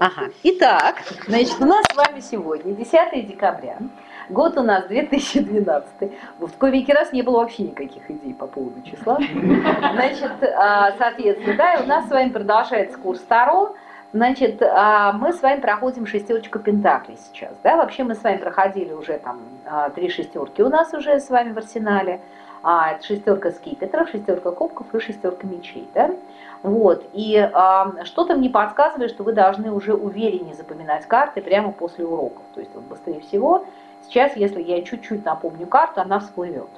Ага. Итак, значит, у нас с вами сегодня 10 декабря. Год у нас 2012. В кои-веки раз не было вообще никаких идей по поводу числа. Значит, а, соответственно, да, у нас с вами продолжается курс Таро. Значит, а, мы с вами проходим шестерочку Пентаклей сейчас. Да? Вообще мы с вами проходили уже там а, три шестерки у нас уже с вами в арсенале. Это шестерка скипетров, шестерка кубков и шестерка мечей. Да? Вот. И э, что-то мне подсказывает, что вы должны уже увереннее запоминать карты прямо после уроков. То есть вот быстрее всего сейчас, если я чуть-чуть напомню карту, она всплывет.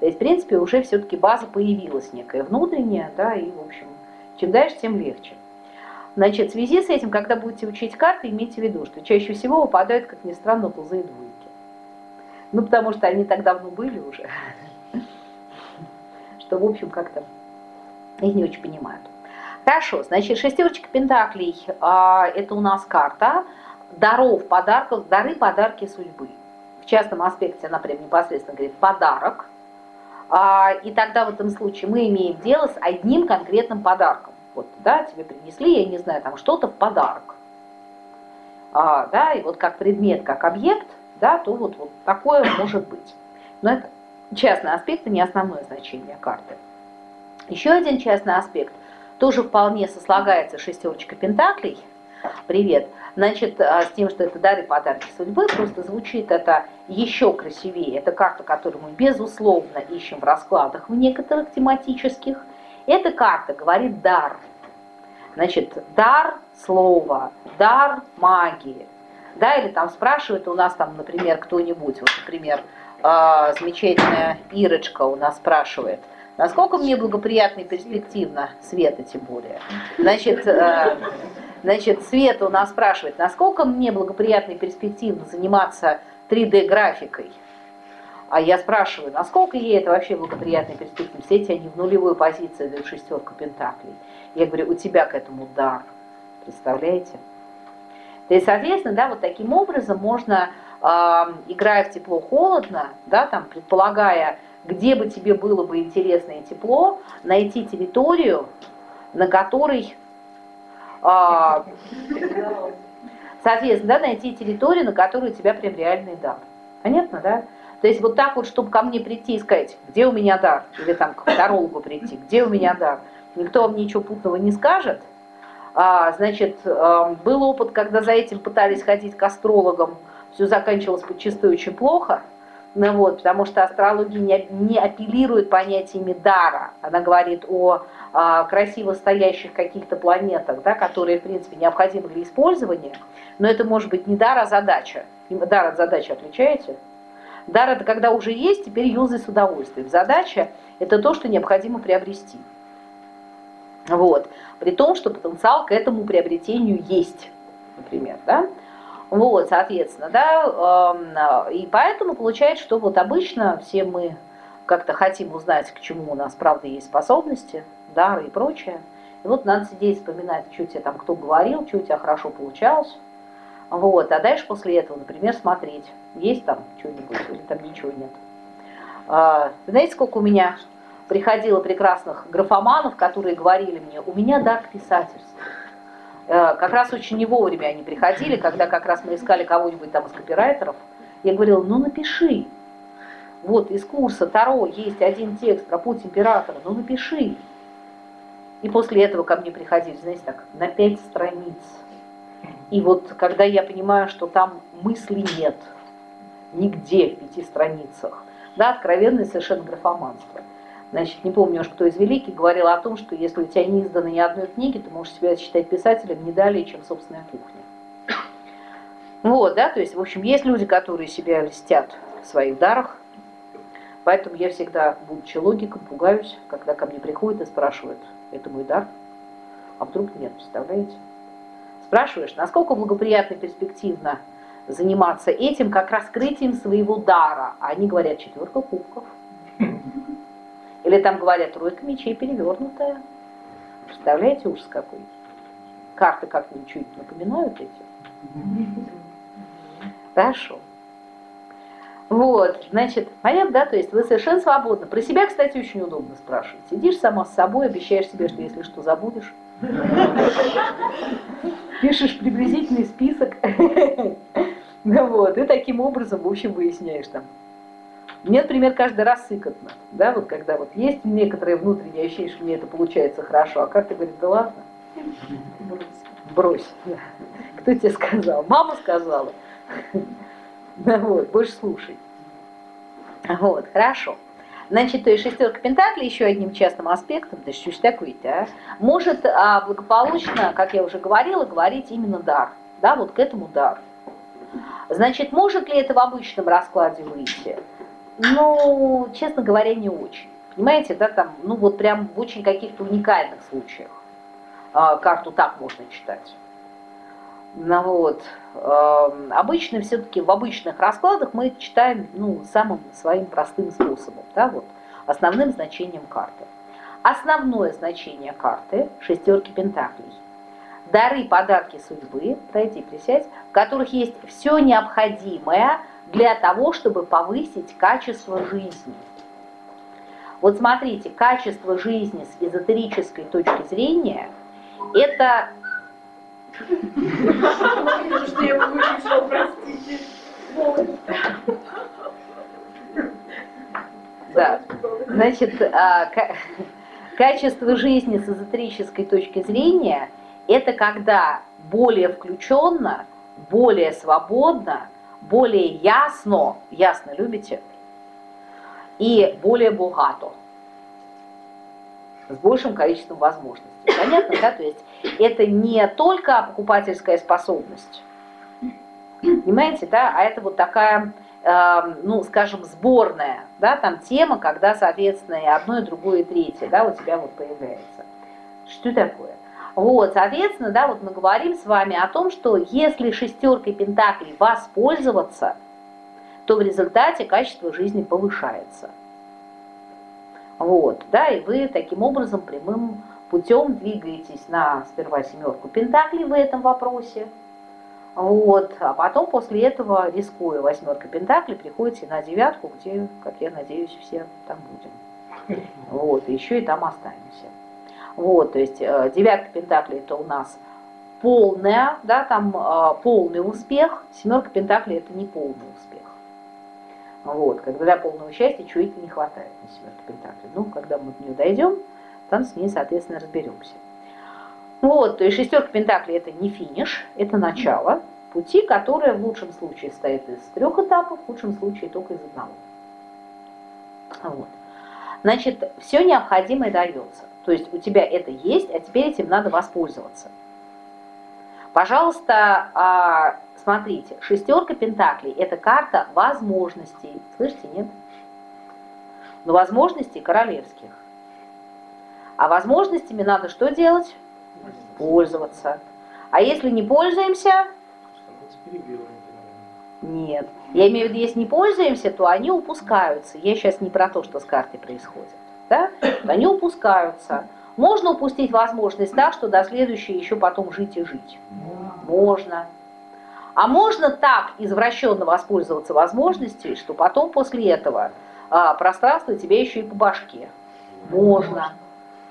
То есть, в принципе, уже все-таки база появилась некая внутренняя, да, и, в общем, чем дальше, тем легче. Значит, в связи с этим, когда будете учить карты, имейте в виду, что чаще всего выпадают, как ни странно, тузы и двойки. Ну, потому что они так давно были уже, что, в общем, как-то их не очень понимают. Хорошо, значит, шестерочка пентаклей а, это у нас карта даров, подарков, дары, подарки судьбы. В частном аспекте она прям непосредственно говорит подарок. А, и тогда в этом случае мы имеем дело с одним конкретным подарком. Вот, да, тебе принесли, я не знаю, там что-то в подарок. А, да, и вот как предмет, как объект, да, то вот, вот такое может быть. Но это частный аспект, и не основное значение карты. Еще один частный аспект – тоже вполне сослагается шестерочка пентаклей. Привет. Значит, а, с тем, что это дары подарки судьбы, просто звучит это еще красивее. Это карта, которую мы безусловно ищем в раскладах в некоторых тематических. Эта карта говорит дар. Значит, дар слова, дар магии. Да, или там спрашивает у нас там, например, кто-нибудь, вот, например, а, замечательная Ирочка у нас спрашивает – Насколько мне благоприятно и перспективно, Света тем более. Значит, э, значит, Света у нас спрашивает, насколько мне благоприятно и перспективно заниматься 3D-графикой? А я спрашиваю, насколько ей это вообще благоприятно и перспективно? Все эти они в нулевую позицию дают шестерку пентаклей. Я говорю, у тебя к этому дар. Представляете? То есть, соответственно, да, вот таким образом можно, э, играя в тепло-холодно, да, там, предполагая где бы тебе было бы интересно и тепло, найти территорию, на которой, а, соответственно, да, найти территорию, на которой у тебя прям реальный дар. Понятно, да? То есть вот так вот, чтобы ко мне прийти и сказать, где у меня дар, или там к тарологу прийти, где у меня дар, никто вам ничего путного не скажет. А, значит, а, был опыт, когда за этим пытались ходить к астрологам, все заканчивалось почистую очень плохо – ну вот, потому что астрология не, не апеллирует понятиями дара. Она говорит о а, красиво стоящих каких-то планетах, да, которые, в принципе, необходимы для использования. Но это может быть не дар, а задача. Дар от задачи отличаете? Дар это когда уже есть, теперь юзай с удовольствием. Задача это то, что необходимо приобрести. Вот. При том, что потенциал к этому приобретению есть, например, да? Вот, соответственно, да, эм, и поэтому получается, что вот обычно все мы как-то хотим узнать, к чему у нас правда есть способности, дары и прочее. И вот надо сидеть, вспоминать, что тебе там кто говорил, что у тебя хорошо получалось. Вот, а дальше после этого, например, смотреть, есть там что-нибудь или там ничего нет. А, знаете, сколько у меня приходило прекрасных графоманов, которые говорили мне, у меня дар к. Э, как раз очень не вовремя они приходили, когда как раз мы искали кого-нибудь там из копирайтеров. Я говорила, ну напиши. Вот из курса Таро есть один текст про путь императора, ну напиши. И после этого ко мне приходили, знаете, так, на пять страниц. И вот когда я понимаю, что там мысли нет, нигде в пяти страницах, да, откровенное совершенно графоманство. Значит, не помню уж, кто из великих говорил о том, что если у тебя не издано ни одной книги, ты можешь себя считать писателем не далее, чем собственная кухня. Вот, да, то есть, в общем, есть люди, которые себя льстят в своих дарах, поэтому я всегда, будучи логиком, пугаюсь, когда ко мне приходят и спрашивают, это мой дар, а вдруг нет, представляете? Спрашиваешь, насколько благоприятно и перспективно заниматься этим, как раскрытием своего дара, а они говорят, четверка кубков. Или там говорят, тройка мечей перевернутая. Представляете, ужас какой. Карты как-нибудь чуть напоминают эти? Хорошо. Вот, значит, понятно, да, то есть вы совершенно свободны. Про себя, кстати, очень удобно спрашивать. Сидишь сама с собой, обещаешь себе, что если что, забудешь. Пишешь приблизительный список. Ну вот, и таким образом, в общем, выясняешь там. Мне, например, каждый раз сыкотно, да, вот когда вот есть некоторые внутренние ощущения, что мне это получается хорошо, а карта говорит, да ладно, брось. Кто тебе сказал? Мама сказала. Вот, больше слушай. Вот, хорошо. Значит, то есть шестерка Пентаклей еще одним частным аспектом, то есть что ж такое-то, а, может а, благополучно, как я уже говорила, говорить именно дар. Да, вот к этому дар. Значит, может ли это в обычном раскладе выйти? Ну, честно говоря, не очень. Понимаете, да, там, ну вот прям в очень каких-то уникальных случаях а, карту так можно читать. Ну вот, обычно все-таки в обычных раскладах мы читаем ну, самым своим простым способом, да, вот, основным значением карты. Основное значение карты – шестерки пентаклей. Дары, подарки судьбы, пройти, присядь, в которых есть все необходимое для того, чтобы повысить качество жизни. Вот смотрите, качество жизни с эзотерической точки зрения – это. Да. Значит, а, качество жизни с эзотерической точки зрения – это когда более включенно, более свободно, более ясно, ясно любите, и более богато, с большим количеством возможностей. Понятно, да? То есть это не только покупательская способность, понимаете, да, а это вот такая, э, ну, скажем, сборная, да, там тема, когда, соответственно, и одно, и другое, и третье, да, у тебя вот появляется. Что такое? Вот, соответственно, да, вот мы говорим с вами о том, что если шестеркой пентаклей воспользоваться, то в результате качество жизни повышается. Вот, да, и вы таким образом прямым путем двигаетесь на сперва семерку пентаклей в этом вопросе, вот, а потом после этого, рискуя восьмеркой пентаклей, приходите на девятку, где, как я надеюсь, все там будем. Вот, еще и там останемся. Вот, то есть э, девятка пентаклей это у нас полная, да, там э, полный успех, семерка пентаклей это не полный успех. Вот, когда для полного счастья чего-то не хватает на семерке пентаклей. Ну, когда мы к нее дойдем, там с ней, соответственно, разберемся. Вот, то есть шестерка пентаклей это не финиш, это начало пути, которое в лучшем случае состоит из трех этапов, в худшем случае только из одного. Вот. Значит, все необходимое дается. То есть у тебя это есть, а теперь этим надо воспользоваться. Пожалуйста, а, смотрите, шестерка пентаклей – это карта возможностей. Слышите, нет? Но возможностей королевских. А возможностями надо что делать? Пользоваться. А если не пользуемся? Нет. Я имею в виду, если не пользуемся, то они упускаются. Я сейчас не про то, что с картой происходит. Да? Они упускаются. Можно упустить возможность так, что до следующей еще потом жить и жить. Можно. А можно так извращенно воспользоваться возможностью, что потом после этого а, пространство тебе еще и по башке. Можно.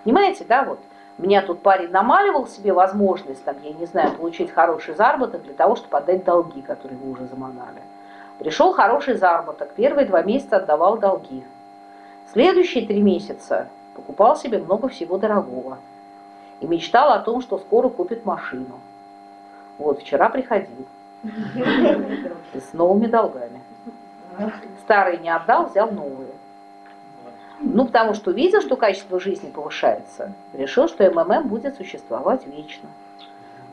Понимаете, да, вот. Меня тут парень намаливал себе возможность, там, я не знаю, получить хороший заработок для того, чтобы отдать долги, которые вы уже заманали. Пришел хороший заработок, первые два месяца отдавал долги. Следующие три месяца покупал себе много всего дорогого. И мечтал о том, что скоро купит машину. Вот, вчера приходил. С новыми долгами. Старые не отдал, взял новые. Ну, потому что увидел, что качество жизни повышается, решил, что МММ будет существовать вечно.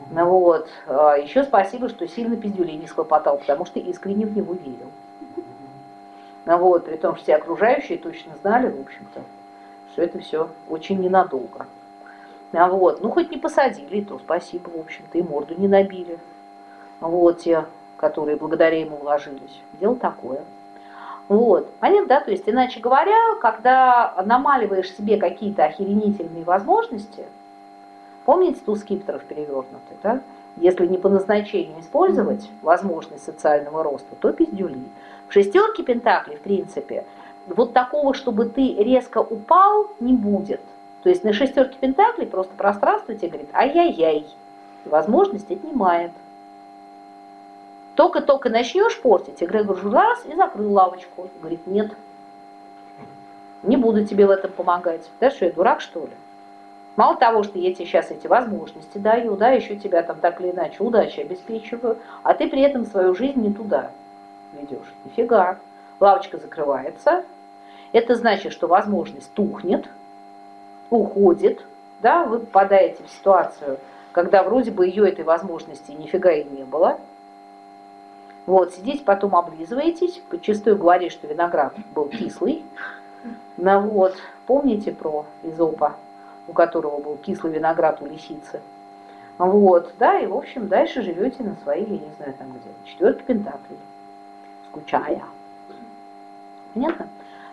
Ну вот. А Еще спасибо, что сильно пиздюлей не схлопотал, потому что искренне в него верил. Ну вот, при том, что все окружающие точно знали, в общем-то, что это все очень ненадолго. А вот, ну хоть не посадили, то спасибо, в общем-то, и морду не набили. Вот те, которые благодаря ему вложились. Дело такое. Вот, понятно, да? То есть, иначе говоря, когда намаливаешь себе какие-то охеренительные возможности, помните туз скипетров перевернутый, да? Если не по назначению использовать возможность социального роста, то пиздюли. В шестерке пентаклей, в принципе, вот такого, чтобы ты резко упал, не будет. То есть на шестерке пентаклей просто пространство тебе говорит ай-яй-яй. Возможность отнимает. Только-только начнешь портить, Эгрегор раз и закрыл лавочку. Говорит, нет, не буду тебе в этом помогать. Да что, я дурак, что ли? Мало того, что я тебе сейчас эти возможности даю, да, еще тебя там так или иначе удачи обеспечиваю, а ты при этом свою жизнь не туда ведешь. Нифига. Лавочка закрывается. Это значит, что возможность тухнет, уходит, да, вы попадаете в ситуацию, когда вроде бы ее этой возможности нифига и не было. Вот, сидите, потом облизываетесь, почастую говорит, что виноград был кислый. Ну вот, помните про Изопа, у которого был кислый виноград у лисицы? Вот, да, и в общем дальше живете на своей, я не знаю там где, четверке пентаклей, скучая. Понятно?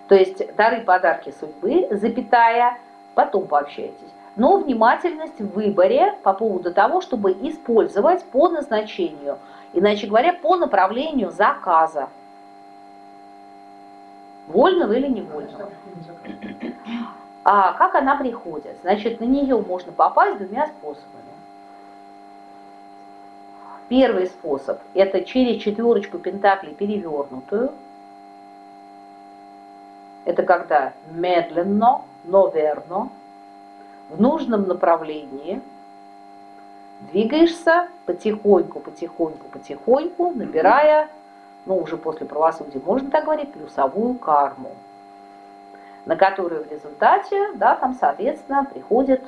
То есть дары подарки судьбы, запятая, потом пообщайтесь. Но внимательность в выборе по поводу того, чтобы использовать по назначению – Иначе говоря, по направлению заказа. Вольного или невольного. А как она приходит? Значит, на нее можно попасть двумя способами. Первый способ – это через четверочку пентаклей перевернутую. Это когда медленно, но верно, в нужном направлении – двигаешься потихоньку, потихоньку, потихоньку, набирая, ну уже после правосудия можно так говорить, плюсовую карму, на которую в результате, да, там, соответственно, приходит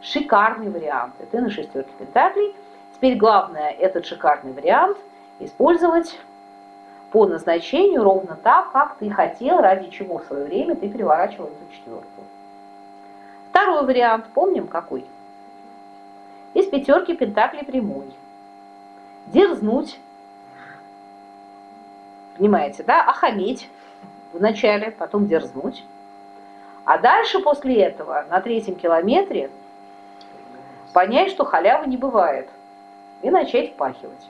шикарный вариант. И ты на шестерке пентаклей. Теперь главное этот шикарный вариант использовать по назначению ровно так, как ты хотел, ради чего в свое время ты переворачивал эту четверку. Второй вариант, помним какой? из пятерки пентаклей прямой. Дерзнуть, понимаете, да, охаметь вначале, потом дерзнуть. А дальше после этого, на третьем километре, понять, что халявы не бывает, и начать впахивать.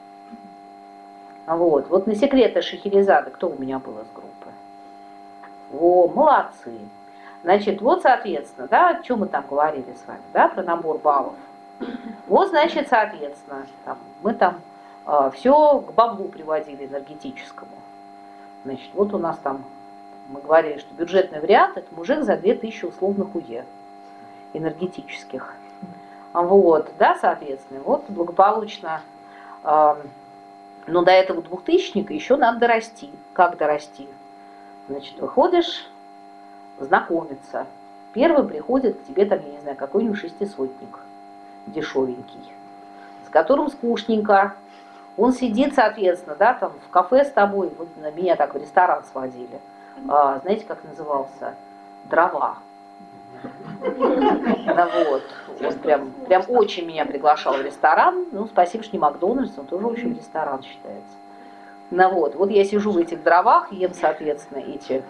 Вот, вот на секреты Шахерезады кто у меня был из группы? О, молодцы. Значит, вот, соответственно, да, о чем мы там говорили с вами, да, про набор баллов. Вот, значит, соответственно, там, мы там э, а, все к баблу приводили энергетическому. Значит, вот у нас там, мы говорили, что бюджетный вариант – это мужик за 2000 условных УЕ энергетических. Вот, да, соответственно, вот благополучно, э, но до этого двухтысячника еще надо дорасти. Как дорасти? Значит, выходишь знакомиться. Первый приходит к тебе, там, я не знаю, какой-нибудь шестисотник дешевенький, с которым скучненько. Он сидит, соответственно, да, там в кафе с тобой, вот на меня так в ресторан сводили. А, знаете, как назывался? Дрова. Да вот, он прям, прям очень меня приглашал в ресторан. Ну, спасибо, что не Макдональдс, он тоже, общем, ресторан считается. Ну вот, вот я сижу в этих дровах, ем, соответственно, эти.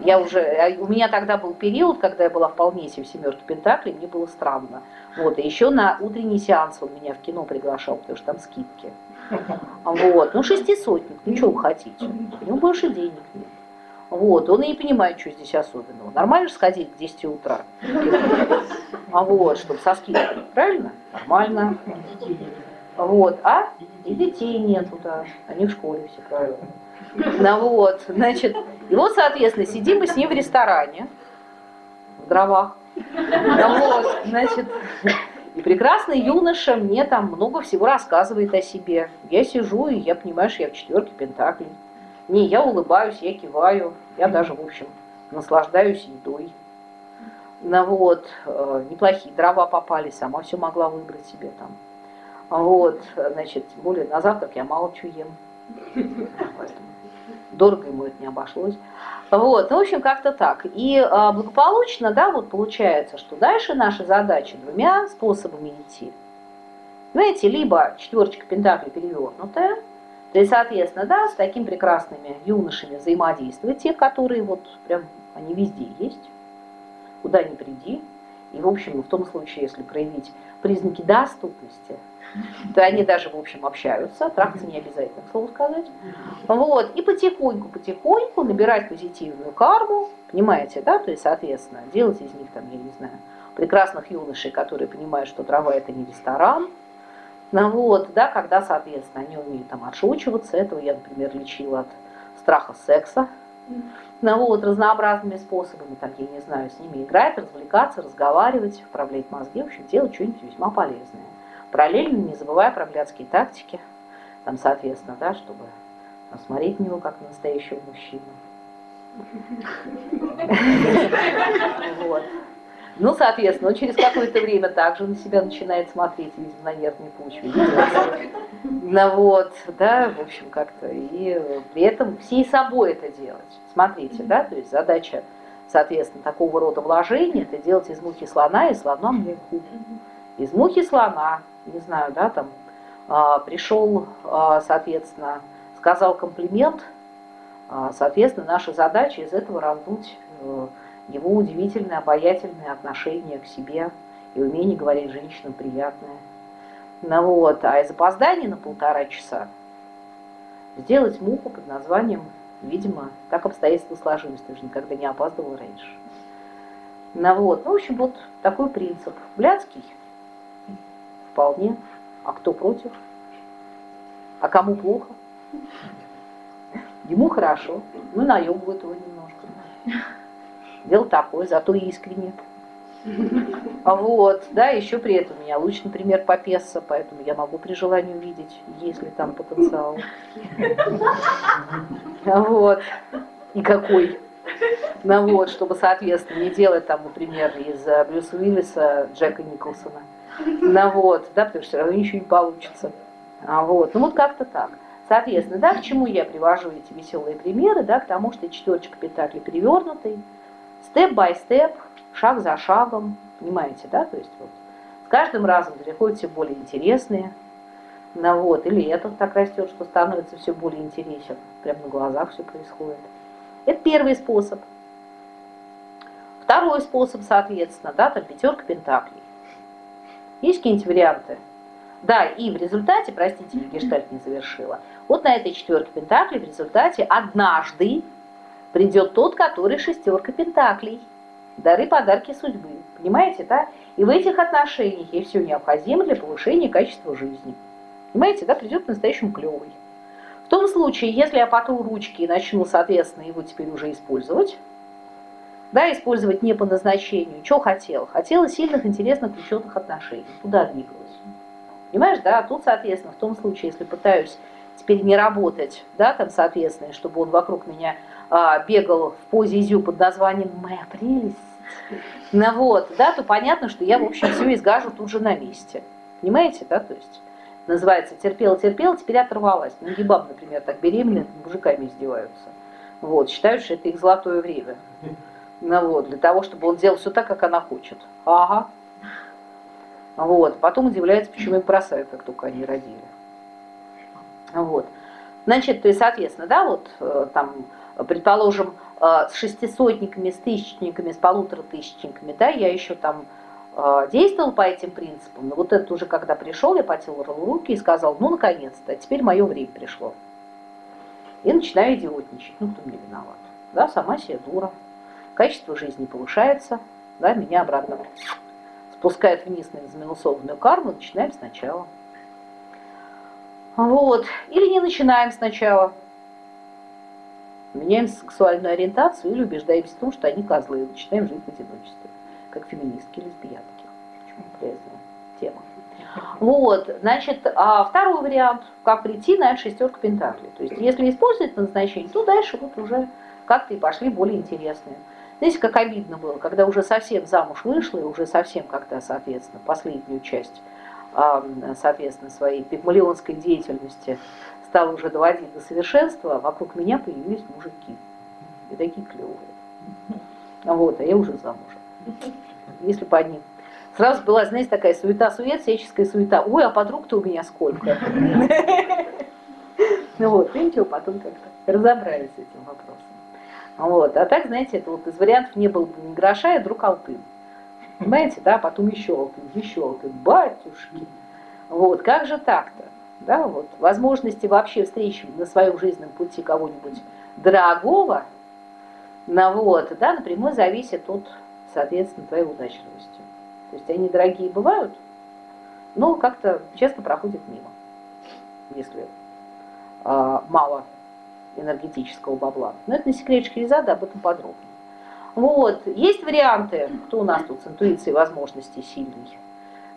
Я уже, а у меня тогда был период, когда я была вполне себе в семерке Пентаклей, мне было странно. Вот, и еще на утренний сеанс он меня в кино приглашал, потому что там скидки. Вот, ну шестисотник, ну что вы хотите? У него больше денег нет. Вот, он и не понимает, что здесь особенного. Нормально же сходить к 10 утра? А вот, чтобы со скидкой, правильно? Нормально. Вот, а? И детей нету, да. Они в школе все правильно. Ну вот, значит, и вот, соответственно, сидим мы с ним в ресторане, в дровах. Ну вот, значит, и прекрасный юноша мне там много всего рассказывает о себе. Я сижу, и я понимаю, что я в четверке пентаклей. Не, я улыбаюсь, я киваю, я даже, в общем, наслаждаюсь едой. Ну вот, э, неплохие дрова попали, сама все могла выбрать себе там. Вот, значит, тем более на завтрак я мало чего ем. Дорого ему это не обошлось. Вот, ну, в общем, как-то так. И а, благополучно, да, вот получается, что дальше наша задача двумя способами идти. Знаете, либо четверочка пентаклей перевернутая, то есть, соответственно, да, с такими прекрасными юношами взаимодействовать, те, которые вот прям, они везде есть, куда ни приди, И, в общем, в том случае, если проявить признаки доступности, то они даже, в общем, общаются, трахаться не обязательно, к слову сказать. Вот, и потихоньку, потихоньку набирать позитивную карму, понимаете, да, то есть, соответственно, делать из них, там, я не знаю, прекрасных юношей, которые понимают, что трава это не ресторан, ну, вот, да, когда, соответственно, они умеют там отшучиваться, этого я, например, лечила от страха секса, ну, вот, разнообразными способами, там, я не знаю, с ними играть, развлекаться, разговаривать, вправлять мозги, в общем, делать что-нибудь весьма полезное. Параллельно не забывая про блядские тактики, там, соответственно, да, чтобы там, смотреть на него как на настоящего мужчину. Вот. Ну, соответственно, он через какое-то время также на себя начинает смотреть, видимо, на нервной почве. Ну вот, да, в общем, как-то. И при этом всей собой это делать. Смотрите, да, то есть задача, соответственно, такого рода вложения, это делать из мухи слона и слона муху. Из мухи слона, не знаю, да, там, а, пришел, а, соответственно, сказал комплимент, а, соответственно, наша задача из этого раздуть э, его удивительное, обаятельное отношение к себе и умение говорить женщинам приятное. Ну вот, а из опоздания на полтора часа сделать муху под названием, видимо, так обстоятельства сложились, ты же никогда не опаздывал раньше. Ну вот, ну, в общем, вот такой принцип. Блядский? Вполне. А кто против? А кому плохо? Ему хорошо, ну наебывают его немножко. Дело такое, зато искренне. Вот, да, еще при этом у меня луч, например, попесса, поэтому я могу при желании увидеть, есть ли там потенциал. Вот. И какой. Ну вот, чтобы, соответственно, не делать там, например, из Брюса Уиллиса Джека Николсона. Ну вот, да, потому что все равно ничего не получится. А вот, ну вот как-то так. Соответственно, да, к чему я привожу эти веселые примеры, да, к тому, что четверочка пентаклей перевернутый, степ-бай-степ, шаг за шагом, понимаете, да, то есть вот с каждым разом приходят все более интересные, ну вот, или этот так растет, что становится все более интересен, прямо на глазах все происходит. Это первый способ. Второй способ, соответственно, да, там пятерка пентаклей. Есть какие-нибудь варианты? Да, и в результате, простите, я гештальт не завершила, вот на этой четверке пентаклей в результате однажды придет тот, который шестерка пентаклей. Дары, подарки судьбы. Понимаете, да? И в этих отношениях ей все необходимо для повышения качества жизни. Понимаете, да? Придет настоящему клевый. В том случае, если я потру ручки и начну, соответственно, его теперь уже использовать, да, использовать не по назначению, что хотел? Хотела сильных, интересных, включенных отношений. Куда двигалась? Понимаешь, да? Тут, соответственно, в том случае, если пытаюсь теперь не работать, да, там, соответственно, чтобы он вокруг меня а, бегал в позе изю под названием «Моя прелесть», ну вот, да, то понятно, что я, в общем, все изгажу тут же на месте. Понимаете, да, то есть называется терпела-терпела, теперь оторвалась. Ну, гибам, например, так беременные мужиками издеваются. Вот, считают, что это их золотое время. Ну вот, для того, чтобы он делал все так, как она хочет. Ага. Вот, потом удивляется, почему их бросают, как только они родили. Вот. Значит, то есть, соответственно, да, вот э, там предположим, э, с шестисотниками, с тысячниками, с полутора тысячниками, да, я еще там э, действовал по этим принципам, но вот это уже когда пришел, я потел руки и сказал, ну, наконец-то, теперь мое время пришло. И начинаю идиотничать, ну, кто мне виноват, да, сама себе дура, качество жизни повышается, да, меня обратно спускает вниз на заминусованную карму, начинаем сначала. Вот, или не начинаем сначала, меняем сексуальную ориентацию или убеждаемся в том, что они козлы, и начинаем жить в одиночестве, как феминистки, лесбиянки. Очень полезная тема. Вот, значит, а второй вариант, как прийти на шестерку пентаклей. То есть, если использовать назначение, то дальше вот уже как-то и пошли более интересные. Знаете, как обидно было, когда уже совсем замуж вышла, и уже совсем когда, соответственно, последнюю часть, соответственно, своей пигмалионской деятельности стал уже доводить до совершенства, вокруг меня появились мужики. И такие клевые. Вот, а я уже замужем. Если бы они... Сразу была, знаете, такая суета-сует, всяческая суета. Ой, а подруг-то у меня сколько? Ну вот, и ничего, потом как-то разобрались с этим вопросом. Вот. А так, знаете, это вот из вариантов не было бы ни гроша, и друг алтын. Понимаете, да, потом еще алкоголь, еще алкоголь, батюшки. Вот, как же так-то? Да, вот, возможности вообще встречи на своем жизненном пути кого-нибудь дорогого, на вот, да, напрямую зависит от, соответственно, твоей удачливости. То есть они дорогие бывают, но как-то честно проходят мимо, если э, мало энергетического бабла. Но это на секретчике Резада, об этом подробнее. Вот, есть варианты, кто у нас тут с интуицией возможностей сильный.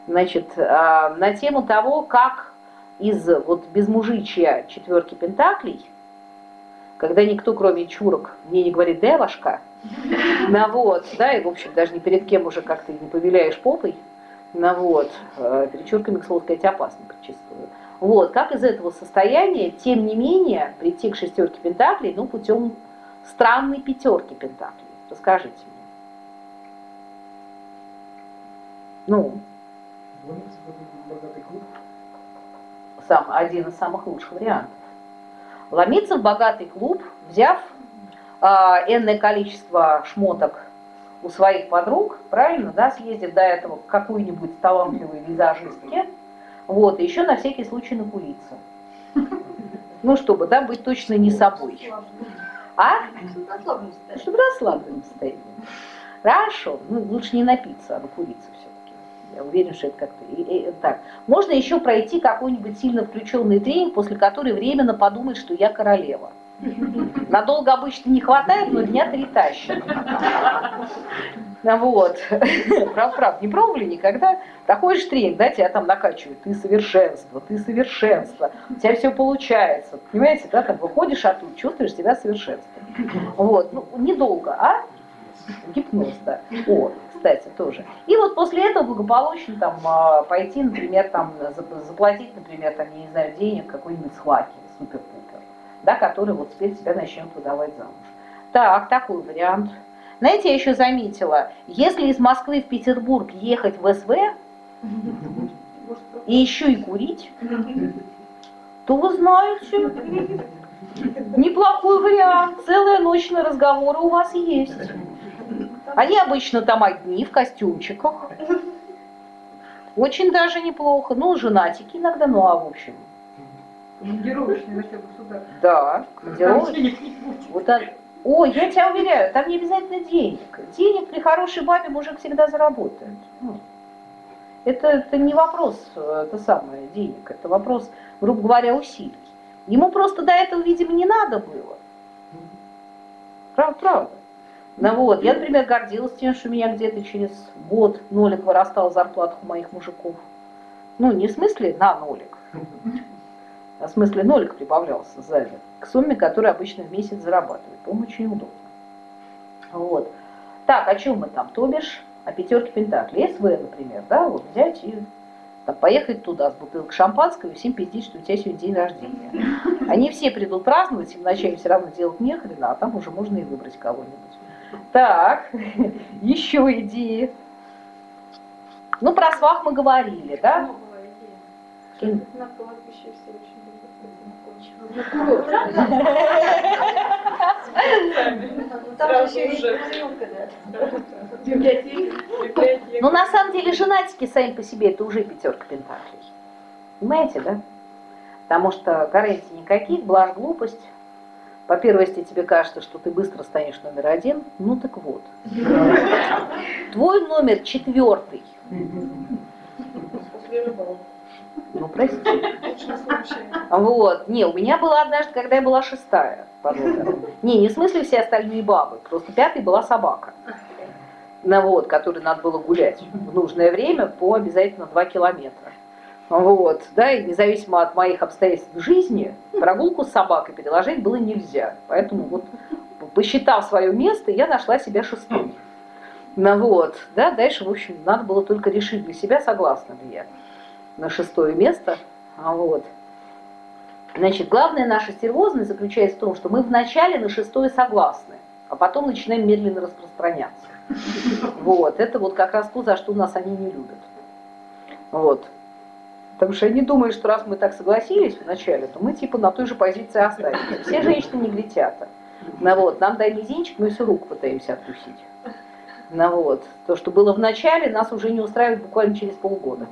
Значит, э, на тему того, как из вот безмужичья четверки пентаклей, когда никто, кроме чурок, мне не говорит «девушка», на вот, да, и, в общем, даже ни перед кем уже как-то не повеляешь попой, на вот, э, перед чурками, к слову сказать, опасно предчувствую. Вот, как из этого состояния, тем не менее, прийти к шестерке пентаклей, ну, путем странной пятерки пентаклей. Расскажите мне. Ну? Сам, один из самых лучших вариантов. Ломиться в богатый клуб, взяв э, энное количество шмоток у своих подруг, правильно, да, съездив до этого к какой-нибудь талантливой визажистке, вот, и еще на всякий случай накуриться. Ну, чтобы, да, быть точно не собой. А? Чтобы в расслабленном состоянии. Хорошо, ну, лучше не напиться, а накуриться. Я уверен, что это как-то так. Можно еще пройти какой-нибудь сильно включенный тренинг, после которой временно подумать, что я королева. Надолго обычно не хватает, но дня три тащит. Вот. Правда, правда, не пробовали никогда? Такой же тренинг, да, тебя там накачивают. Ты совершенство, ты совершенство. У тебя все получается. Понимаете, да, там выходишь оттуда, чувствуешь себя совершенством. Вот. Ну, недолго, а? Гипноз, да. О, кстати, тоже. И вот после этого благополучно там а, пойти, например, там заплатить, например, там, я не знаю, денег какой-нибудь схватки, супер-пупер, да, который вот теперь тебя начнет выдавать замуж. Так, такой вариант. Знаете, я еще заметила, если из Москвы в Петербург ехать в СВ и еще и курить, то вы знаете, неплохой вариант. Целая ночь на разговоры у вас есть. Они обычно там одни, в костюмчиках. Очень даже неплохо. Ну, женатики иногда, ну а в общем. Командировочные. Да, командировочные. Вот, о, я тебя уверяю, там не обязательно денег. Денег при хорошей бабе мужик всегда заработает. Ну, это, это не вопрос, это самое, денег, это вопрос, грубо говоря, усилий. Ему просто до этого, видимо, не надо было. Правда, правда. Ну вот, я, например, гордилась тем, что у меня где-то через год нолик вырастал зарплату у моих мужиков. Ну, не в смысле на нолик, а в смысле нолик прибавлялся сзади к сумме, которую обычно в месяц зарабатывают. По-моему, очень удобно. Вот. Так, о чем мы там? То бишь, о пятерке пентаклей. СВ, например, да, вот взять и там, поехать туда с бутылкой шампанского и всем пиздить, что у тебя сегодня день рождения. Они все придут праздновать, им вначале все равно делать не хрена, а там уже можно и выбрать кого-нибудь. Так, еще идеи. Ну, про свах мы говорили, да? На кладбище все очень ну, на самом деле, женатики сами по себе это уже пятерка пентаклей. Понимаете, да? Потому что гарантий никаких, блажь, глупость. По первости тебе кажется, что ты быстро станешь номер один. Ну так вот. Твой номер четвертый. Ну, прости. Вот. Не, у меня была однажды, когда я была шестая по. Не, не в смысле все остальные бабы. Просто пятой была собака. На вот, которой надо было гулять в нужное время по обязательно 2 километра. Вот, да, и независимо от моих обстоятельств в жизни, прогулку с собакой переложить было нельзя. Поэтому вот, посчитав свое место, я нашла себя шестой. Ну вот, да, дальше, в общем, надо было только решить для себя, согласна ли я на шестое место. А вот. Значит, главная наша стервозность заключается в том, что мы вначале на шестое согласны, а потом начинаем медленно распространяться. Вот, это вот как раз то, за что нас они не любят. Вот. Потому что они думают, что раз мы так согласились вначале, то мы типа на той же позиции останемся. Все женщины негритята. Ну, вот, нам дай мизинчик, мы всю руку пытаемся откусить. Ну вот, то, что было в начале, нас уже не устраивает буквально через полгода.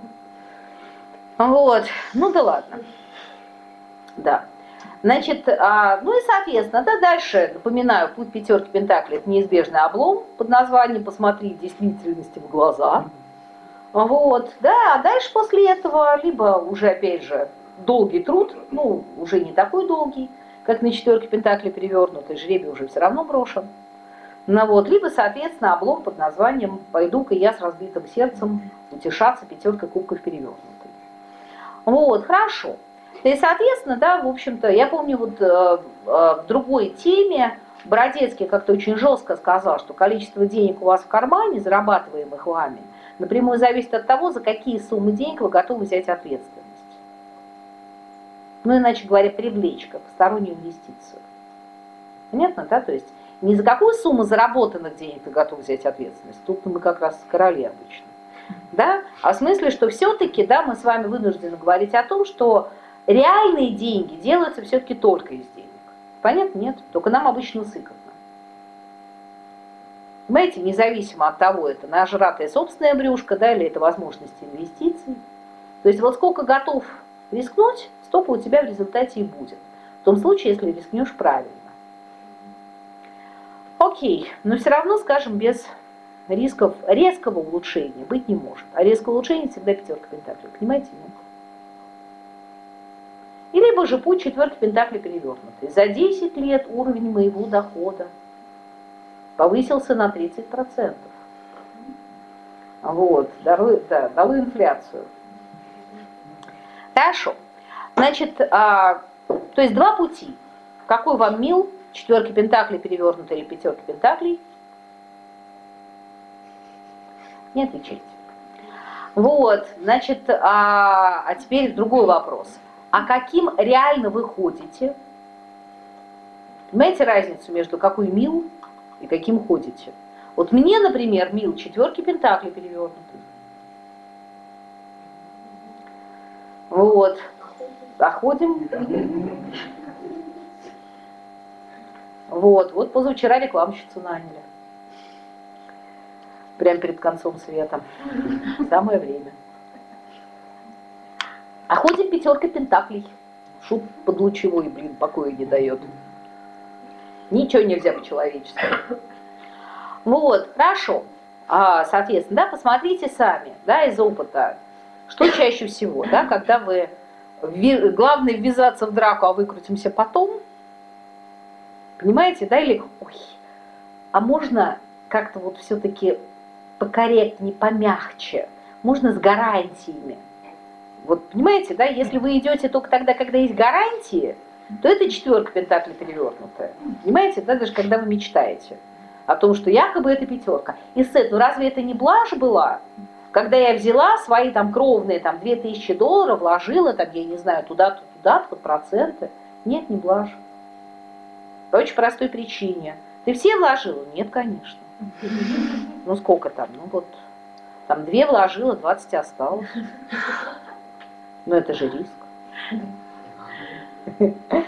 Вот, ну да ладно. Да. Значит, а, ну и соответственно, да, дальше, напоминаю, путь пятерки Пентаклей – это неизбежный облом под названием «Посмотри действительности в глаза». Вот, да, а дальше после этого либо уже, опять же, долгий труд, ну, уже не такой долгий, как на четверке Пентаклей перевернутый, жребий уже все равно брошен. Ну вот, либо, соответственно, облом под названием «Пойду-ка я с разбитым сердцем утешаться пятеркой кубков перевернутой». Вот, хорошо. И, соответственно, да, в общем-то, я помню вот э, э, в другой теме Бродецкий как-то очень жестко сказал, что количество денег у вас в кармане, зарабатываемых вами, напрямую зависит от того, за какие суммы денег вы готовы взять ответственность. Ну, иначе говоря, привлечь как постороннюю инвестицию. Понятно, да? То есть не за какую сумму заработанных денег ты готов взять ответственность. Тут мы как раз короли обычно. Да? А в смысле, что все-таки да, мы с вами вынуждены говорить о том, что реальные деньги делаются все-таки только из денег. Понятно? Нет. Только нам обычно сыкотно. Понимаете, независимо от того, это нажратая собственная брюшка, да, или это возможность инвестиций. То есть вот сколько готов рискнуть, столько у тебя в результате и будет. В том случае, если рискнешь правильно. Окей, но все равно, скажем, без рисков резкого улучшения быть не может. А резкое улучшение всегда пятерка пентаклей. Понимаете? Нет? И либо же путь четверки пентаклей перевернутый. За 10 лет уровень моего дохода повысился на 30%. Вот, дало, да, дало инфляцию. Хорошо. Значит, а, то есть два пути. Какой вам мил? Четверки пентаклей перевернутый или пятерки пентаклей? Не отвечайте. Вот, значит, а, а теперь другой вопрос а каким реально вы ходите. Понимаете разницу между какой мил и каким ходите? Вот мне, например, мил четверки пентакли перевернуты. Вот. А ходим? Вот, вот позавчера рекламщицу наняли. Прямо перед концом света. Самое время. А ходит пятерка пентаклей. Шут подлучевой, блин, покоя не дает. Ничего нельзя по-человечески. Вот, хорошо. А, соответственно, да, посмотрите сами, да, из опыта, что чаще всего, да, когда вы, главное ввязаться в драку, а выкрутимся потом, понимаете, да, или, ой, а можно как-то вот все-таки покорректнее, помягче, можно с гарантиями, вот понимаете, да, если вы идете только тогда, когда есть гарантии, то это четверка пентаклей перевернутая. Понимаете, да, даже когда вы мечтаете о том, что якобы это пятерка. И сет, ну разве это не блажь была? Когда я взяла свои там кровные там 2000 долларов, вложила там, я не знаю, туда-то, туда-то, проценты. Нет, не блажь. По очень простой причине. Ты все вложила? Нет, конечно. Ну сколько там? Ну вот, там две вложила, 20 осталось. Но это же риск.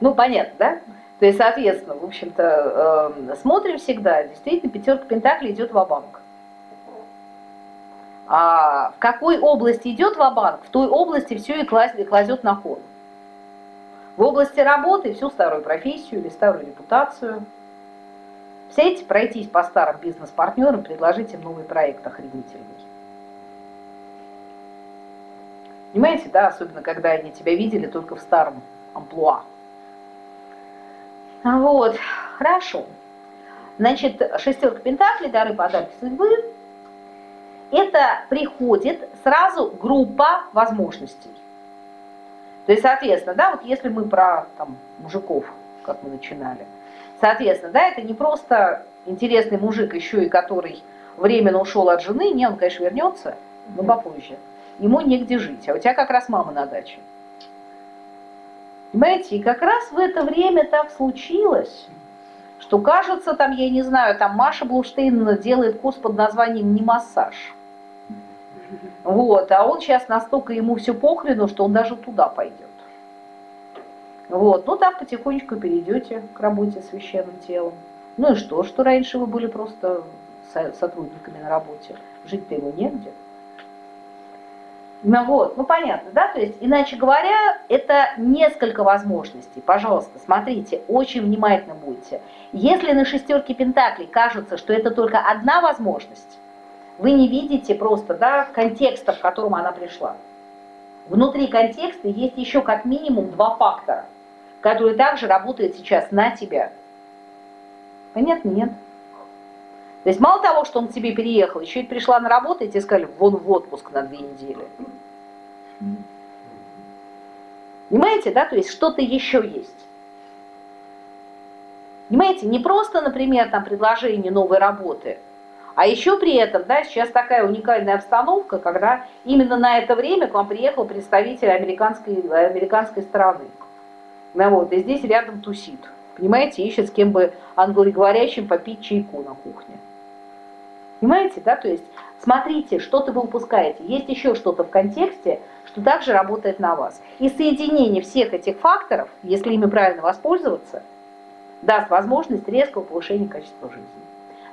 Ну, понятно, да? То есть, соответственно, в общем-то, э, смотрим всегда, действительно, пятерка Пентаклей идет в банк А в какой области идет в банк в той области все и кладет на ход. В области работы всю старую профессию или старую репутацию. Сядьте, пройтись по старым бизнес-партнерам, предложите им новый проект охренительный. Понимаете, да, особенно когда они тебя видели только в старом амплуа. Вот, хорошо. Значит, шестерка пентаклей, дары, подарки судьбы. Это приходит сразу группа возможностей. То есть, соответственно, да, вот если мы про там, мужиков, как мы начинали, соответственно, да, это не просто интересный мужик, еще и который временно ушел от жены, не, он, конечно, вернется, но попозже ему негде жить, а у тебя как раз мама на даче. Понимаете, и как раз в это время так случилось, что кажется, там, я не знаю, там Маша Блуштейн делает курс под названием «Не массаж». Вот, а он сейчас настолько ему все похрену, что он даже туда пойдет. Вот, ну так потихонечку перейдете к работе с священным телом. Ну и что, что раньше вы были просто сотрудниками на работе? Жить-то ему негде. Ну вот, ну понятно, да? То есть, иначе говоря, это несколько возможностей. Пожалуйста, смотрите, очень внимательно будьте. Если на шестерке пентаклей кажется, что это только одна возможность, вы не видите просто, да, контекста, в котором она пришла. Внутри контекста есть еще как минимум два фактора, которые также работают сейчас на тебя. Понятно? Нет. То есть мало того, что он к тебе переехал, еще и пришла на работу, и тебе сказали, вон в отпуск на две недели. Понимаете, да? То есть что-то еще есть. Понимаете, не просто, например, там предложение новой работы, а еще при этом, да, сейчас такая уникальная обстановка, когда именно на это время к вам приехал представитель американской, американской страны. Ну, вот, и здесь рядом тусит. Понимаете, ищет с кем бы англоговорящим попить чайку на кухне. Понимаете, да? То есть смотрите, что-то вы упускаете. Есть еще что-то в контексте, что также работает на вас. И соединение всех этих факторов, если ими правильно воспользоваться, даст возможность резкого повышения качества жизни.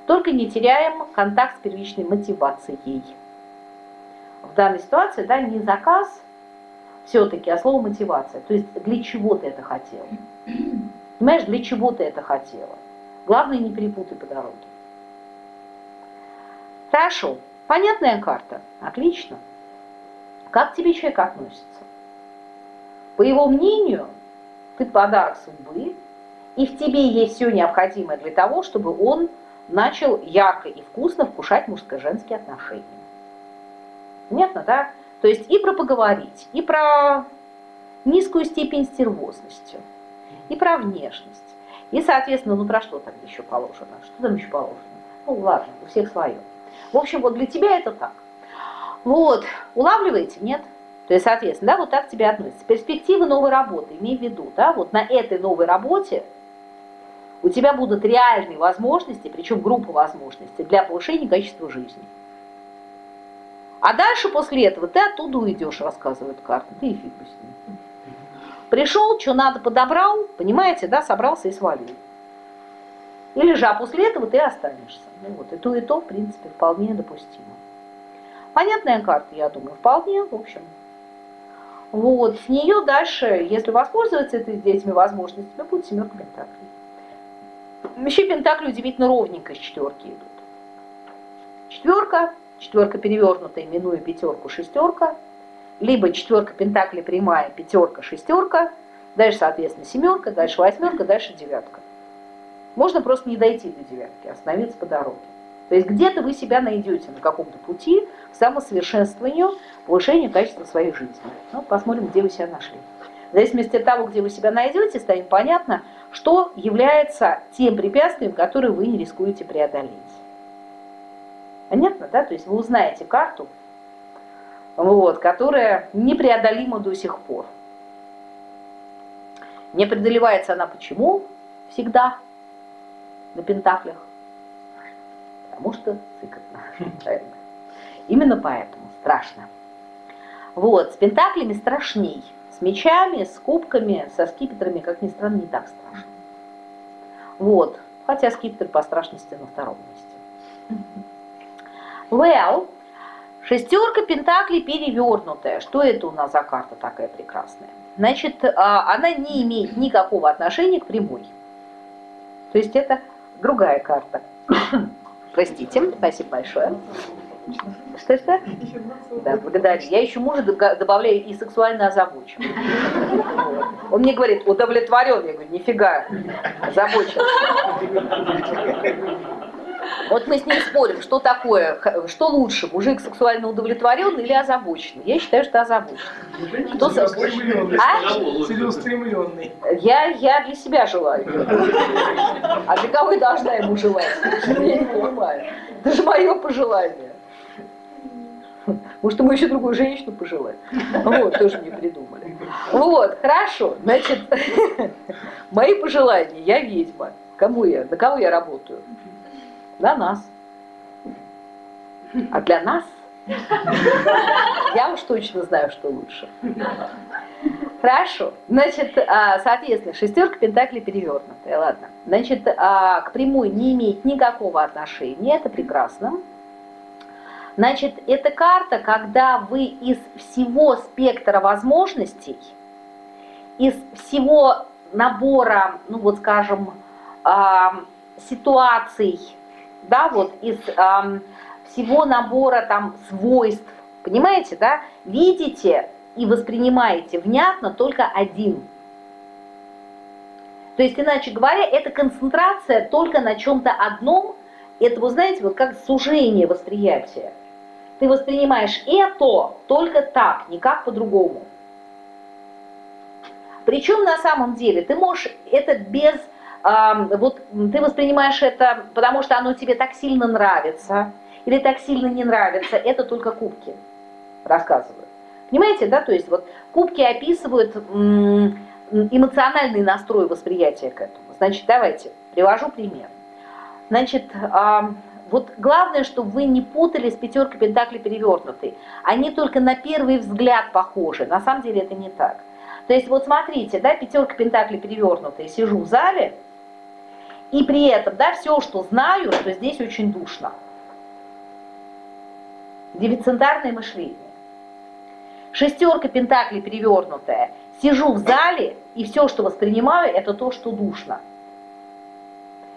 Только не теряем контакт с первичной мотивацией. В данной ситуации, да, не заказ все-таки, а слово мотивация. То есть для чего ты это хотел? Понимаешь, для чего ты это хотела? Главное, не перепутай по дороге. Хорошо. Понятная карта? Отлично. Как тебе человек относится? По его мнению, ты подарок судьбы, и в тебе есть все необходимое для того, чтобы он начал ярко и вкусно вкушать мужско-женские отношения. Понятно, да? То есть и про поговорить, и про низкую степень стервозности, и про внешность, и, соответственно, ну про что там еще положено? Что там еще положено? Ну ладно, у всех свое. В общем, вот для тебя это так. Вот, улавливаете, нет? То есть, соответственно, да, вот так к тебе относятся. Перспективы новой работы, имей в виду, да, вот на этой новой работе у тебя будут реальные возможности, причем группа возможностей для повышения качества жизни. А дальше после этого ты оттуда уйдешь, рассказывает карта, ты и фиг с ним. Пришел, что надо подобрал, понимаете, да, собрался и свалил. Или же, а после этого ты останешься. Ну вот, и то, и то, в принципе, вполне допустимо. Понятная карта, я думаю, вполне, в общем. Вот, с нее дальше, если воспользоваться этой, этими возможностями, будет семерка пентаклей. Еще пентакли удивительно ровненько с четверки идут. Четверка, четверка перевернутая, минуя пятерку, шестерка, либо четверка пентаклей прямая, пятерка, шестерка, дальше, соответственно, семерка, дальше восьмерка, дальше девятка. Можно просто не дойти до девятки, остановиться по дороге. То есть где-то вы себя найдете на каком-то пути к самосовершенствованию, повышению качества своей жизни. Ну, посмотрим, где вы себя нашли. В зависимости от того, где вы себя найдете, станет понятно, что является тем препятствием, которое вы не рискуете преодолеть. Понятно, да? То есть вы узнаете карту, вот, которая непреодолима до сих пор. Не преодолевается она почему? Всегда на пентаклях. Потому что цикотно. Именно поэтому страшно. Вот, с пентаклями страшней. С мечами, с кубками, со скипетрами, как ни странно, не так страшно. Вот, хотя скипетр по страшности на втором месте. Well, шестерка пентаклей перевернутая. Что это у нас за карта такая прекрасная? Значит, а, она не имеет никакого отношения к прямой. То есть это другая карта. Простите, спасибо большое. Что что? Да, благодарю. Я еще мужа добавляю и сексуально озабочен. Он мне говорит, удовлетворен. Я говорю, нифига, озабочен. Вот мы с ним спорим, что такое, что лучше, мужик сексуально удовлетворенный или озабоченный? Я считаю, что озабоченный. Кто целеустремленный. А? Целеустремленный. Я, я для себя желаю. А для кого я должна ему желать? Я не понимаю. Это же мое пожелание. Может, ему еще другую женщину пожелать. Вот, тоже мне придумали. Вот, хорошо. Значит, мои пожелания. Я ведьма. Кому я? На кого я работаю? На нас. А для нас я уж точно знаю, что лучше. Хорошо. Значит, а, соответственно, шестерка пентаклей перевернутая. Ладно. Значит, а, к прямой не имеет никакого отношения. Это прекрасно. Значит, это карта, когда вы из всего спектра возможностей, из всего набора, ну вот скажем, ситуаций, да, вот из всего набора там свойств, понимаете, да, видите и воспринимаете внятно только один. То есть, иначе говоря, это концентрация только на чем-то одном, это, вы знаете, вот как сужение восприятия. Ты воспринимаешь это только так, никак по-другому. Причем на самом деле ты можешь это без, вот ты воспринимаешь это, потому что оно тебе так сильно нравится, или так сильно не нравится, это только кубки рассказывают. Понимаете, да, то есть вот кубки описывают эмоциональный настрой восприятия к этому. Значит, давайте, привожу пример. Значит, вот главное, чтобы вы не путали с пятеркой пентаклей перевернутой. Они только на первый взгляд похожи, на самом деле это не так. То есть вот смотрите, да, пятерка пентаклей перевернутая, сижу в зале, и при этом, да, все, что знаю, что здесь очень душно. Девицентарное мышление. Шестерка пентаклей перевернутая. Сижу в зале, и все, что воспринимаю, это то, что душно.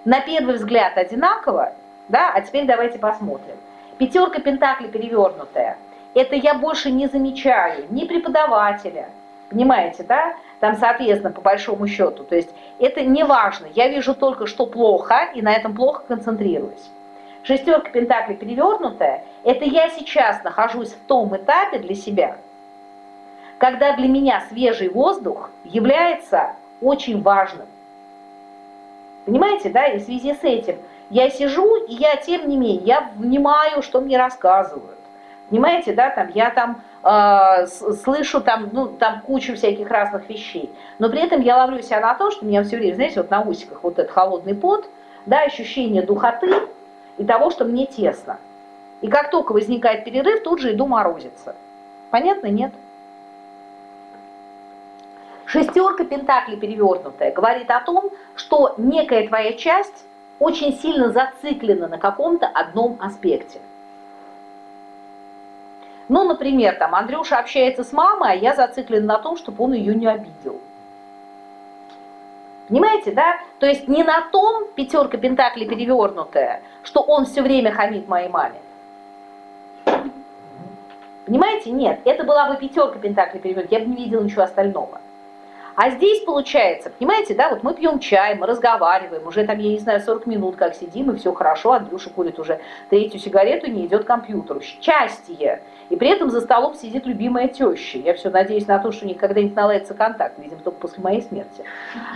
На первый взгляд одинаково, да, а теперь давайте посмотрим. Пятерка пентаклей перевернутая. Это я больше не замечаю ни преподавателя, понимаете, да? Там, соответственно, по большому счету. То есть это не важно. Я вижу только, что плохо, и на этом плохо концентрируюсь. Шестерка пентаклей перевернутая, это я сейчас нахожусь в том этапе для себя, когда для меня свежий воздух является очень важным. Понимаете, да, и в связи с этим я сижу, и я, тем не менее, я внимаю, что мне рассказывают. Понимаете, да, там, я там э, слышу там, ну, там кучу всяких разных вещей, но при этом я ловлю себя на том, что меня все время, знаете, вот на усиках вот этот холодный пот, да, ощущение духоты, и того, что мне тесно. И как только возникает перерыв, тут же иду морозиться. Понятно? Нет? Шестерка пентаклей перевернутая говорит о том, что некая твоя часть очень сильно зациклена на каком-то одном аспекте. Ну, например, там Андрюша общается с мамой, а я зациклен на том, чтобы он ее не обидел. Понимаете, да? То есть не на том пятерка пентаклей перевернутая, что он все время хамит моей маме. Понимаете? Нет, это была бы пятерка пентаклей перевернутая, я бы не видела ничего остального. А здесь получается, понимаете, да, вот мы пьем чай, мы разговариваем, уже там, я не знаю, 40 минут как сидим, и все хорошо, Андрюша курит уже третью сигарету, не идет к компьютеру. Счастье! И при этом за столом сидит любимая теща. Я все надеюсь на то, что никогда не наладится контакт, видимо, только после моей смерти.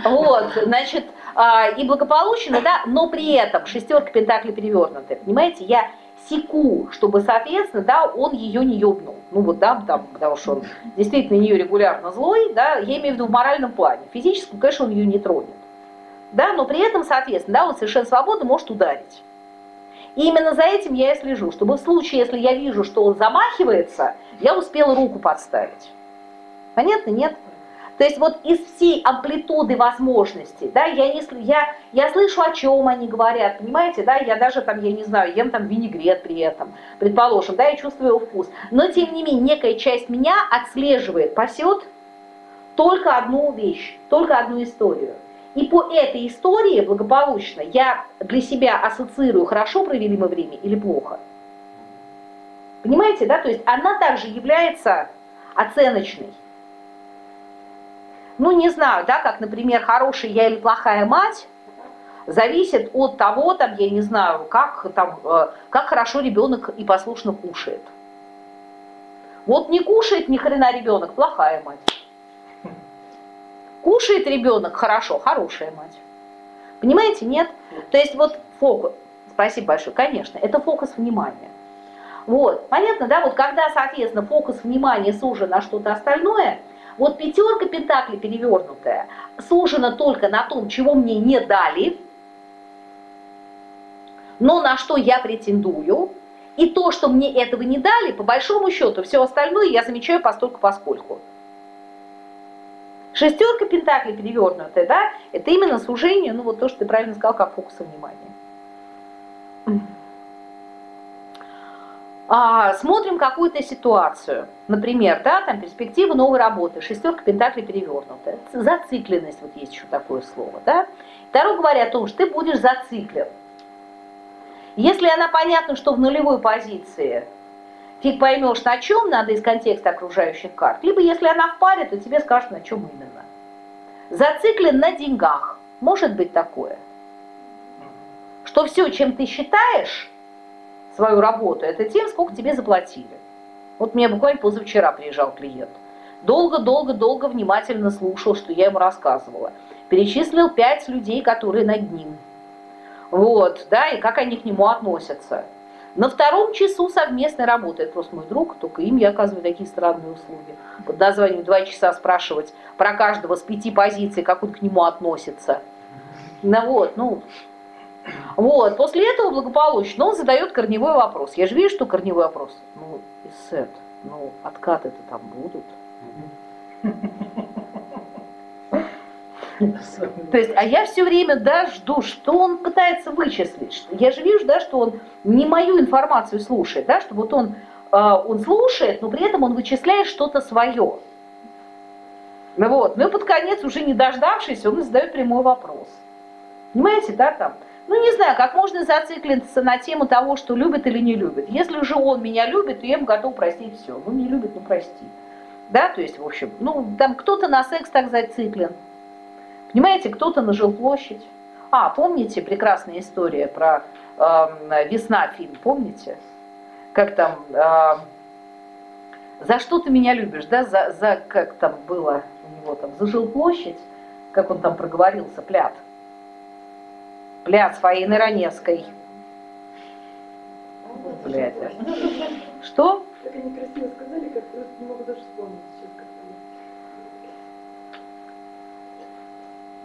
Вот, значит, а, и благополучно, да, но при этом шестерка пентаклей перевернутая, понимаете, я секу, чтобы, соответственно, да, он ее не ёбнул. Ну вот, да, там, потому что он действительно нее регулярно злой, да, я имею в виду в моральном плане. Физически, конечно, он ее не тронет. Да, но при этом, соответственно, да, он совершенно свободно может ударить. И именно за этим я и слежу, чтобы в случае, если я вижу, что он замахивается, я успела руку подставить. Понятно? Нет? То есть вот из всей амплитуды возможностей, да, я, не, я, я слышу, о чем они говорят, понимаете, да, я даже там, я не знаю, ем там винегрет при этом, предположим, да, я чувствую его вкус. Но тем не менее, некая часть меня отслеживает, пасет только одну вещь, только одну историю. И по этой истории благополучно я для себя ассоциирую, хорошо провели мы время или плохо. Понимаете, да? То есть она также является оценочной ну не знаю, да, как, например, хорошая я или плохая мать, зависит от того, там, я не знаю, как, там, э, как хорошо ребенок и послушно кушает. Вот не кушает ни хрена ребенок, плохая мать. Кушает ребенок хорошо, хорошая мать. Понимаете, нет? То есть вот фокус, спасибо большое, конечно, это фокус внимания. Вот, понятно, да, вот когда, соответственно, фокус внимания сужен на что-то остальное, вот пятерка пентаклей перевернутая сужена только на том, чего мне не дали, но на что я претендую, и то, что мне этого не дали, по большому счету, все остальное я замечаю постольку поскольку. Шестерка пентаклей перевернутая, да, это именно сужение, ну вот то, что ты правильно сказал, как фокус внимания. А, смотрим какую-то ситуацию. Например, да, там перспектива новой работы, шестерка пентаклей перевернутая. Зацикленность, вот есть еще такое слово, да. Второе говоря о том, что ты будешь зациклен. Если она понятна, что в нулевой позиции, фиг поймешь, на чем надо из контекста окружающих карт, либо если она в паре, то тебе скажут, на чем именно. Зациклен на деньгах. Может быть такое. Что все, чем ты считаешь, свою работу, это тем, сколько тебе заплатили. Вот мне буквально позавчера приезжал клиент. Долго-долго-долго внимательно слушал, что я ему рассказывала. Перечислил пять людей, которые над ним. Вот, да, и как они к нему относятся. На втором часу совместной работы, это просто мой друг, только им я оказываю такие странные услуги. Под названием «Два часа спрашивать про каждого с пяти позиций, как он к нему относится». Ну вот, ну, вот, после этого благополучно он задает корневой вопрос. Я же вижу, что корневой вопрос. Ну, Исет, ну, откаты-то там будут. То есть, а я все время, да, жду, что он пытается вычислить. Я же вижу, да, что он не мою информацию слушает, да, что вот он, э, он слушает, но при этом он вычисляет что-то свое. Ну вот, ну и под конец, уже не дождавшись, он задает прямой вопрос. Понимаете, да, там, ну, не знаю, как можно зациклиться на тему того, что любит или не любит. Если же он меня любит, то я ему готов простить все. Ну, не любит, ну, прости. Да, то есть, в общем, ну, там кто-то на секс так зациклен. Понимаете, кто-то на жилплощадь. А, помните прекрасная история про э, «Весна» фильм, помните? Как там, э, «За что ты меня любишь», да, за, за как там было у него там, за жилплощадь, как он там проговорился, пляд – Пляц Фаины Раневской. Блядь. Что? Так они красиво сказали, как просто не могу даже вспомнить сейчас как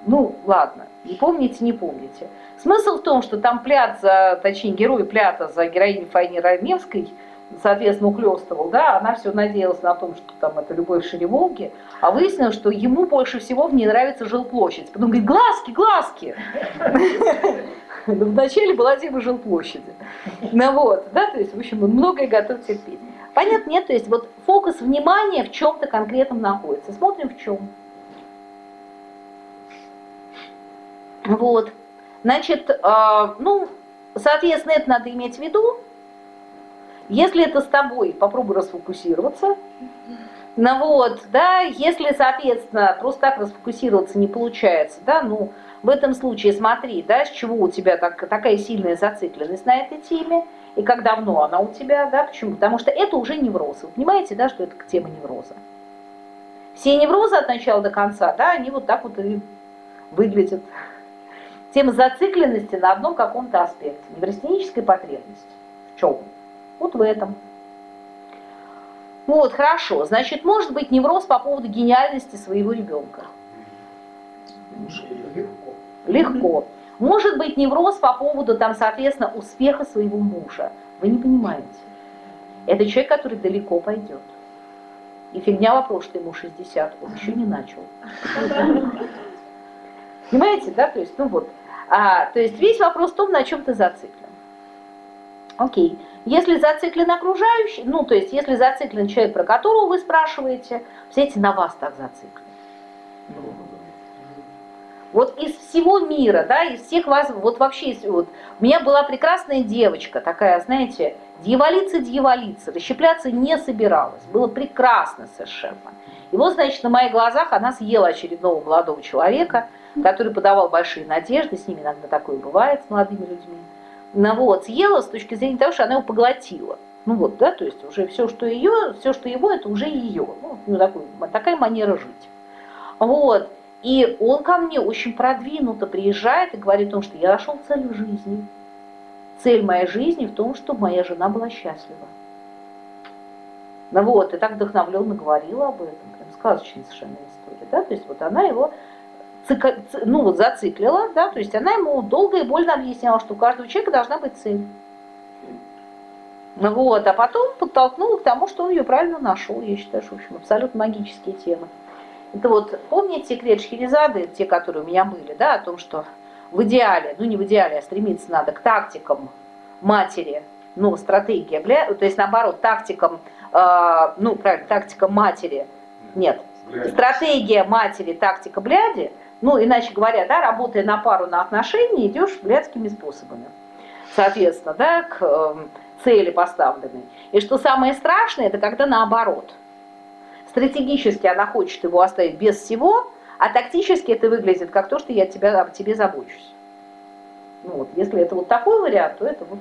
Ну, ладно, не помните, не помните. Смысл в том, что там пляд за, точнее, герой плята за героиней Фаины Раневской – соответственно, ухлёстывал, да, она все надеялась на том, что там это любовь Шереволги, а выяснилось, что ему больше всего в ней нравится жилплощадь. Потом говорит, глазки, глазки. Вначале была тема жилплощади. Ну вот, да, то есть, в общем, он многое готов терпеть. Понятно, нет, то есть вот фокус внимания в чем-то конкретном находится. Смотрим в чем. Вот. Значит, э, ну, соответственно, это надо иметь в виду. Если это с тобой, попробуй расфокусироваться. Ну вот, да, если, соответственно, просто так расфокусироваться не получается, да, ну, в этом случае смотри, да, с чего у тебя так, такая сильная зацикленность на этой теме, и как давно она у тебя, да, почему? Потому что это уже невроз. Вы понимаете, да, что это тема невроза. Все неврозы от начала до конца, да, они вот так вот и выглядят. Тема зацикленности на одном каком-то аспекте. Неврастеническая потребность. В чем? Вот в этом. Вот, хорошо. Значит, может быть невроз по поводу гениальности своего ребенка. Легко. Легко. Может быть невроз по поводу, там, соответственно, успеха своего мужа. Вы не понимаете. Это человек, который далеко пойдет. И фигня вопрос, что ему 60, он еще не начал. Понимаете, да? То есть, ну вот. А, то есть весь вопрос в том, на чем ты зациклен. Окей. Если зациклен окружающий, ну, то есть, если зациклен человек, про которого вы спрашиваете, все эти на вас так зациклены. Вот из всего мира, да, из всех вас, вот вообще, вот, у меня была прекрасная девочка, такая, знаете, дьяволица-дьяволица, расщепляться не собиралась, было прекрасно совершенно. И вот, значит, на моих глазах она съела очередного молодого человека, который подавал большие надежды, с ними иногда такое бывает, с молодыми людьми. Вот, съела с точки зрения того, что она его поглотила. Ну вот, да, то есть уже все, что ее, все, что его, это уже ее. Ну, ну такой, такая манера жить. Вот. И он ко мне очень продвинуто приезжает и говорит о том, что я нашел цель в жизни. Цель моей жизни в том, чтобы моя жена была счастлива. Ну вот, и так вдохновленно говорила об этом, прям сказочная совершенно история, да, то есть вот она его цика, ну вот зациклила, да, то есть она ему долго и больно объясняла, что у каждого человека должна быть цель. Вот, а потом подтолкнула к тому, что он ее правильно нашел. Я считаю, что, в общем, абсолютно магические темы. Это вот, помните секрет Шхерезады, те, которые у меня были, да, о том, что в идеале, ну не в идеале, а стремиться надо к тактикам матери, ну, стратегия, то есть наоборот, тактикам, э, ну, правильно, тактика матери, нет, стратегия матери, тактика бляди, ну, иначе говоря, да, работая на пару на отношения, идешь блядскими способами, соответственно, да, к э, цели поставленной. И что самое страшное, это когда наоборот – Стратегически она хочет его оставить без всего, а тактически это выглядит как то, что я тебя, об тебе забочусь. Ну вот, если это вот такой вариант, то это вот...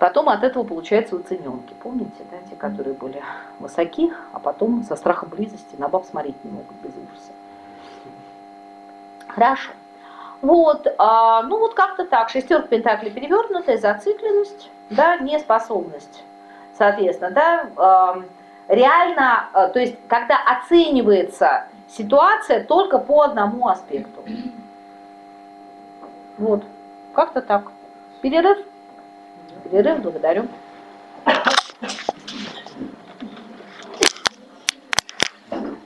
Потом от этого получаются уцененки. Помните, да, те, которые были высоки, а потом со страхом близости на баб смотреть не могут без ужаса. Хорошо. Вот, а, ну вот как-то так. Шестерка пентаклей перевернутая, зацикленность, да, неспособность, соответственно, да, а, реально, э, то есть когда оценивается ситуация только по одному аспекту. Вот, как-то так. Перерыв? Перерыв, благодарю.